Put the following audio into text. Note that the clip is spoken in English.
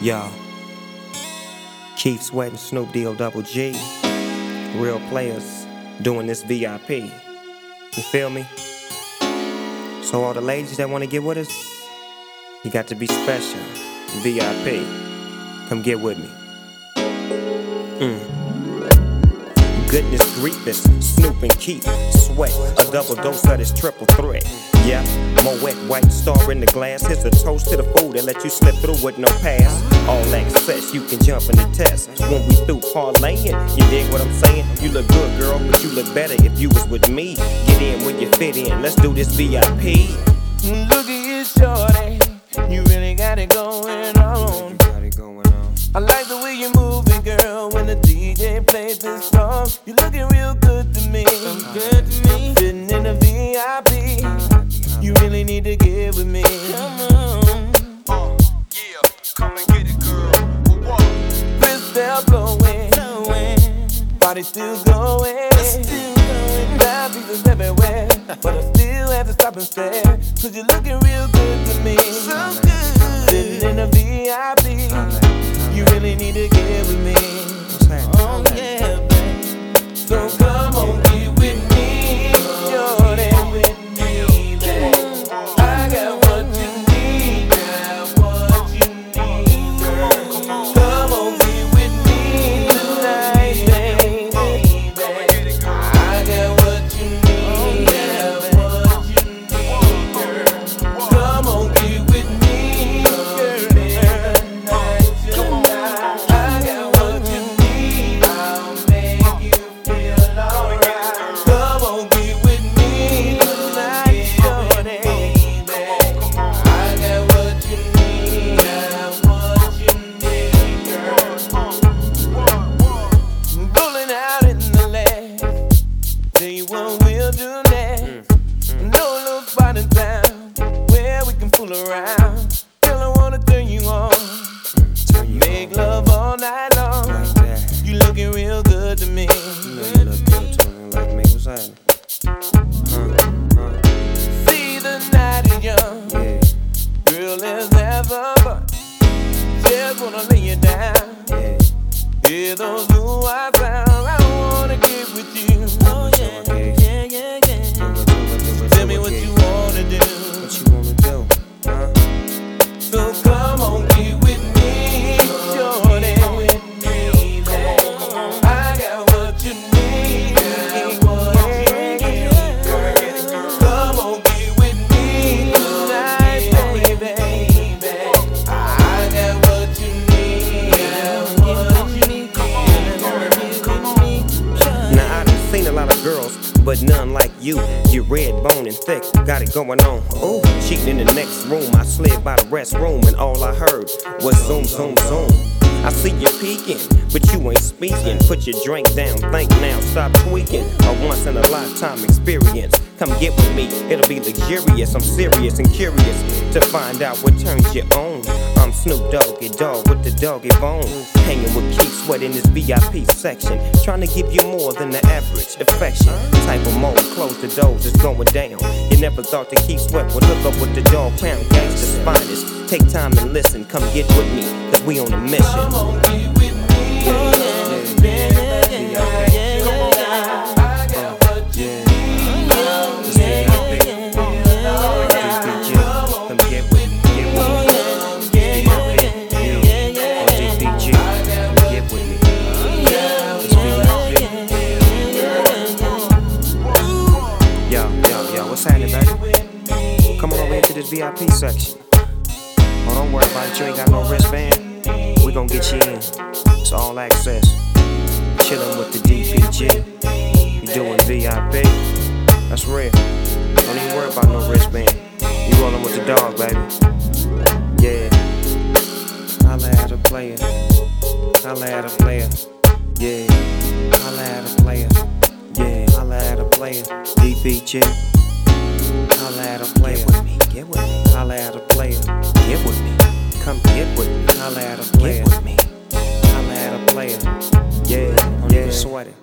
Y'all. Keith Sweat and Snoop D-O double G. Real players doing this VIP. You feel me? So all the ladies that wanna get with us, you got to be special. VIP. Come get with me. Mm. Goodness grievous, Snoop and Keith, sweat, a double dose of this triple threat. Yeah, Moet white star in the glass. Here's a toast to the food that let you slip through with no pass. All access, you can jump in the test. When we through parlaying, you dig what I'm saying? You look good, girl, but you look better if you was with me. Get in where you fit in. Let's do this VIP. Look mm, at you, shorty. You really got it going on. Got it going on. I like the way you move it, girl. When the DJ plays this song, you're looking real good to me. Good to me. Sitting in the VIP. You really need to get with me. Come on. Uh, yeah, come and get it, girl. What, what? Cristal blowing. Body still going. Still going. Now pieces everywhere. But I still have to stop and stare. Cause you're looking real good to me. Fool around. Girl, I wanna turn you on. Make love all night long. You looking real good to me. See the night is young. Girl, have some fun. Just wanna lay you down. Hear those blue eyes girls, but none like you. You red bone and thick, got it going on. Ooh, cheating in the next room. I slid by the restroom and all I heard was zoom, zoom, zoom. I see you peeking, but you ain't speaking. Put your drink down, think now, stop tweaking. A once in a lifetime experience. Come get with me, it'll be luxurious. I'm serious and curious to find out what turns you on. I'm Snoop Doggy Dogg with the doggy bone. Hanging with Keith Sweat in this VIP section. Trying to give you more than the average affection. Type of mode, close the doors, it's going down. You never thought that Keith Sweat would hook up with the Dogg Pound gangster's finest. Take time and listen, come get with me, cause we on a mission. What's happening, baby? Come on over here to this VIP section. Oh, don't worry about it, you ain't got no wristband. We gon' get you in. It's all access. Chillin' with the DPG. You doing VIP. That's real. Don't even worry about no wristband. You rollin' with the dog, baby. Yeah. Holla at a player. Holla at a player. Yeah. Holla at a player. Yeah. Holla at a player. DPG. Holla at a player. Get with me, get with me. Holla at a player. Get with me. Come get with me. Holla at a player. Get with me. Holla at a player. Yeah, I'm yeah. sweating.